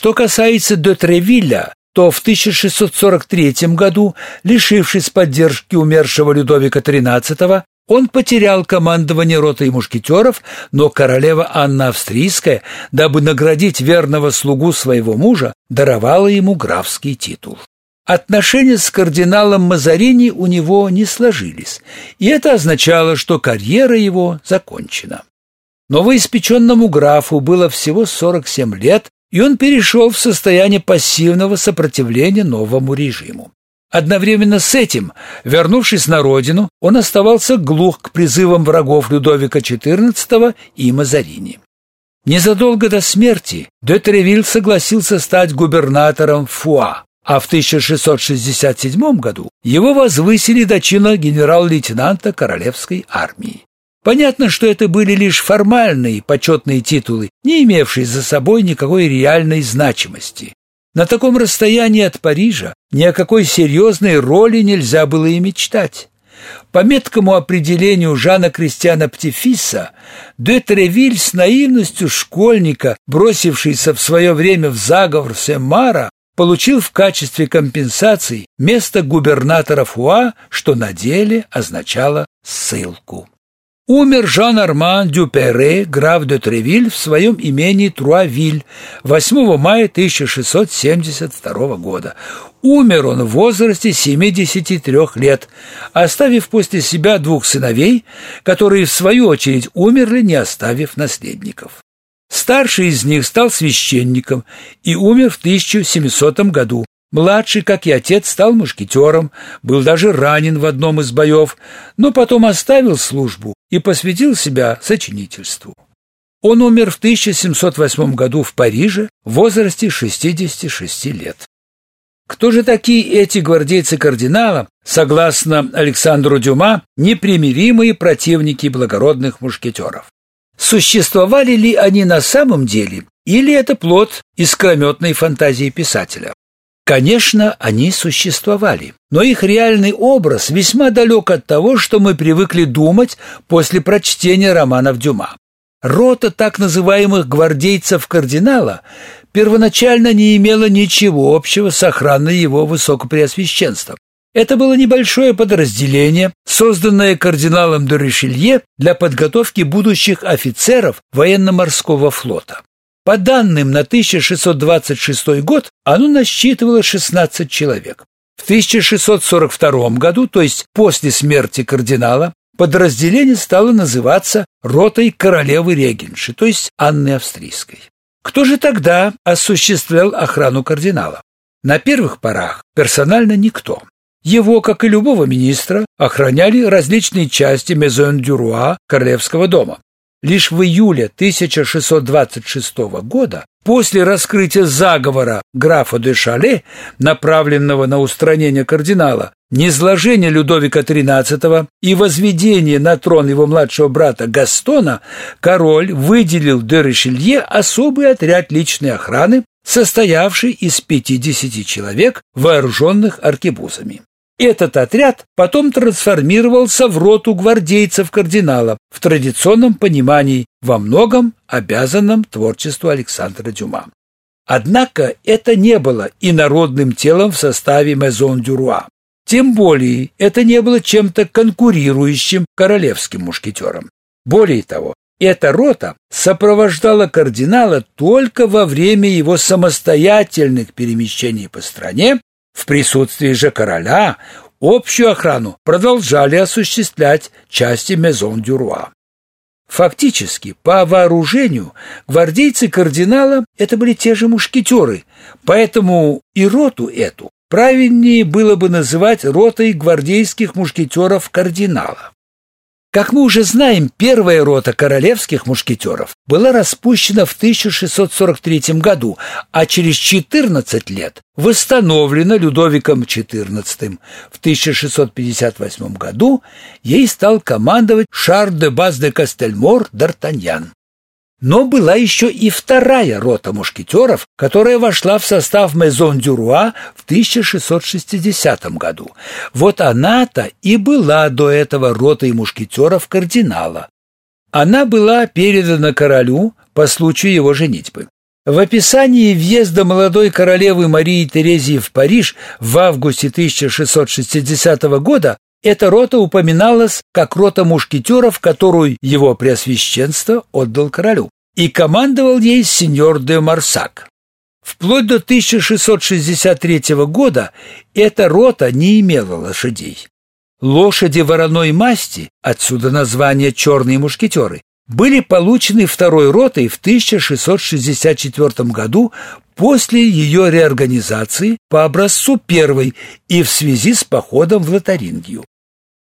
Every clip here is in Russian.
Что касается де Тревилля, то в 1643 году, лишившись поддержки умершего Людовика XIII, он потерял командование ротой мушкетеров, но королева Анна Австрийская, дабы наградить верного слугу своего мужа, даровала ему графский титул. Отношения с кардиналом Мазарини у него не сложились, и это означало, что карьера его закончена. Новоиспеченному графу было всего 47 лет, и он перешел в состояние пассивного сопротивления новому режиму. Одновременно с этим, вернувшись на родину, он оставался глух к призывам врагов Людовика XIV и Мазарини. Незадолго до смерти де Тревиль согласился стать губернатором Фуа, а в 1667 году его возвысили до чина генерал-лейтенанта Королевской армии. Понятно, что это были лишь формальные почетные титулы, не имевшие за собой никакой реальной значимости. На таком расстоянии от Парижа ни о какой серьезной роли нельзя было и мечтать. По меткому определению Жана Кристиана Птифиса, де Тревиль с наивностью школьника, бросившийся в свое время в заговор Семара, получил в качестве компенсации место губернатора Фуа, что на деле означало ссылку. Умер Жан-Арман Дюпере, граф де Тревиль, в своем имении Труавиль 8 мая 1672 года. Умер он в возрасте 73 лет, оставив после себя двух сыновей, которые, в свою очередь, умерли, не оставив наследников. Старший из них стал священником и умер в 1700 году, Младший, как и отец, стал мушкетером, был даже ранен в одном из боев, но потом оставил службу и посвятил себя сочинительству. Он умер в 1708 году в Париже в возрасте 66 лет. Кто же такие эти гвардейцы кардинала, согласно Александру Дюма, непримиримые противники благородных мушкетеров? Существовали ли они на самом деле, или это плод искрометной фантазии писателя? Конечно, они существовали, но их реальный образ весьма далек от того, что мы привыкли думать после прочтения романов Дюма. Рота так называемых гвардейцев кардинала первоначально не имела ничего общего с охраной его высокопреосвященства. Это было небольшое подразделение, созданное кардиналом де Ришелье для подготовки будущих офицеров военно-морского флота. По данным на 1626 год оно насчитывало 16 человек. В 1642 году, то есть после смерти кардинала, подразделение стало называться ротой королевы Регенши, то есть Анны Австрийской. Кто же тогда осуществлял охрану кардинала? На первых порах персонально никто. Его, как и любого министра, охраняли различные части Мезон-Дюруа Королевского дома. Лишь в июле 1626 года, после раскрытия заговора графа де Шале, направленного на устранение кардинала, низложение Людовика XIII и возведение на трон его младшего брата Гастона, король выделил де Ришелье особый отряд личной охраны, состоявший из 50 человек, вооруженных аркебузами. Этот отряд потом трансформировался в роту гвардейцев кардинала в традиционном понимании, во многом обязанном творчеству Александра Дюма. Однако это не было инородным телом в составе Мезон Дюруа. Тем более это не было чем-то конкурирующим королевским мушкетерам. Более того, эта рота сопровождала кардинала только во время его самостоятельных перемещений по стране в присутствии же короля общую охрану продолжали осуществлять части Мезон-Дюруа. Фактически, по вооружению гвардейцы кардинала это были те же мушкетеры, поэтому и роту эту правильнее было бы называть ротой гвардейских мушкетеров кардинала. Как мы уже знаем, первая рота королевских мушкетеров была распущена в 1643 году, а через 14 лет восстановлена Людовиком XIV. В 1658 году ей стал командовать Шар де Баз де Кастельмор Д'Артаньян. Но была еще и вторая рота мушкетеров, которая вошла в состав Мезон-Дюруа в 1660 году. Вот она-то и была до этого ротой мушкетеров кардинала. Она была передана королю по случаю его женитьбы. В описании въезда молодой королевы Марии Терезии в Париж в августе 1660 года эта рота упоминалась как рота мушкетеров, которую его преосвященство отдал королю, и командовал ей сеньор де Марсак. Вплоть до 1663 года эта рота не имела лошадей. Лошади вороной масти, отсюда название «черные мушкетеры», были получены второй ротой в 1664 году после ее реорганизации по образцу первой и в связи с походом в Лотарингию.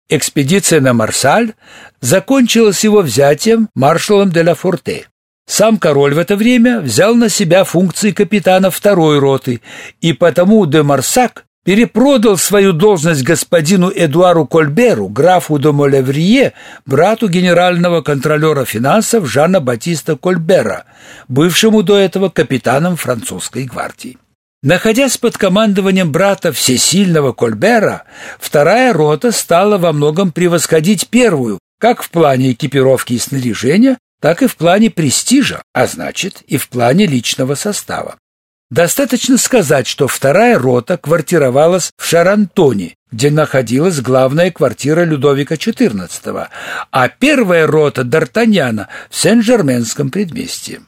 Экспедиция на Марсаль закончилась его взятием маршалом де ла Форте. Сам король в это время взял на себя функции капитана второй роты, и потому де Марсак перепродал свою должность господину Эдуару Кольберу, графу де Молеврие, брату генерального контролера финансов Жана Батиста Кольбера, бывшему до этого капитаном французской гвардии. Находясь под командованием брата всесильного Кольбера, вторая рота стала во многом превосходить первую, как в плане экипировки и снаряжения, так и в плане престижа, а значит и в плане личного состава. Достаточно сказать, что вторая рота квартировалась в Шарантоне, где находилась главная квартира Людовика XIV, а первая рота Д'Артаньяна в Сен-Жерменском предместье.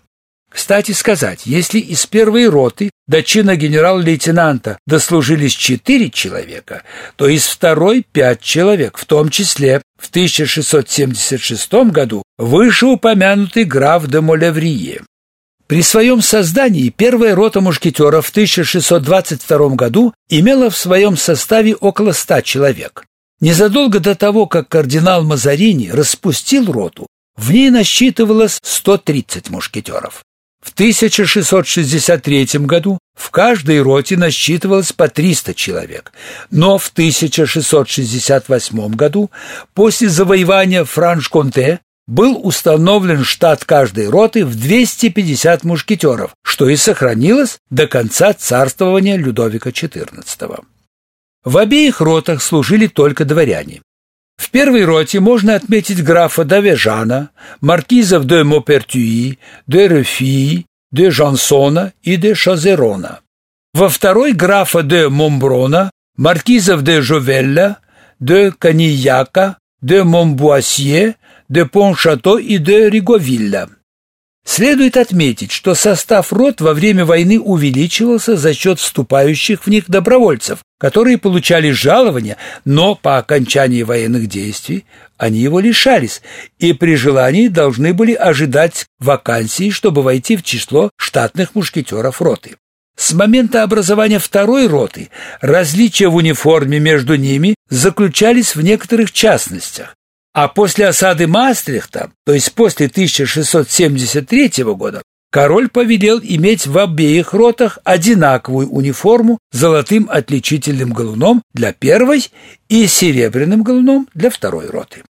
Кстати сказать, если из первой роты до чина генерал-лейтенанта дослужились четыре человека, то из второй пять человек, в том числе в 1676 году вышеупомянутый граф де Молеврие. При своем создании первая рота мушкетеров в 1622 году имела в своем составе около ста человек. Незадолго до того, как кардинал Мазарини распустил роту, в ней насчитывалось 130 мушкетеров. В 1663 году в каждой роте насчитывалось по 300 человек, но в 1668 году, после завоевания Франш-Конте, был установлен штат каждой роты в 250 мушкетеров, что и сохранилось до конца царствования Людовика XIV. В обеих ротах служили только дворяне. В первой роте можно отметить графа Давежана, маркизов де Мопертюи, де Рефи, де Жансона и де Шазерона. Во второй графа де Момброна, маркизов де Жовелля, де Канияка, де Монбуасье, де Поншато и де Риговилля. Следует отметить, что состав рот во время войны увеличивался за счет вступающих в них добровольцев, которые получали жалования, но по окончании военных действий они его лишались и при желании должны были ожидать вакансии, чтобы войти в число штатных мушкетеров роты. С момента образования второй роты различия в униформе между ними заключались в некоторых частностях. А после осады Маастрихта, то есть после 1673 года, король повелел иметь в обеих ротах одинаковую униформу с золотым отличительным галуном для первой и серебряным галуном для второй роты.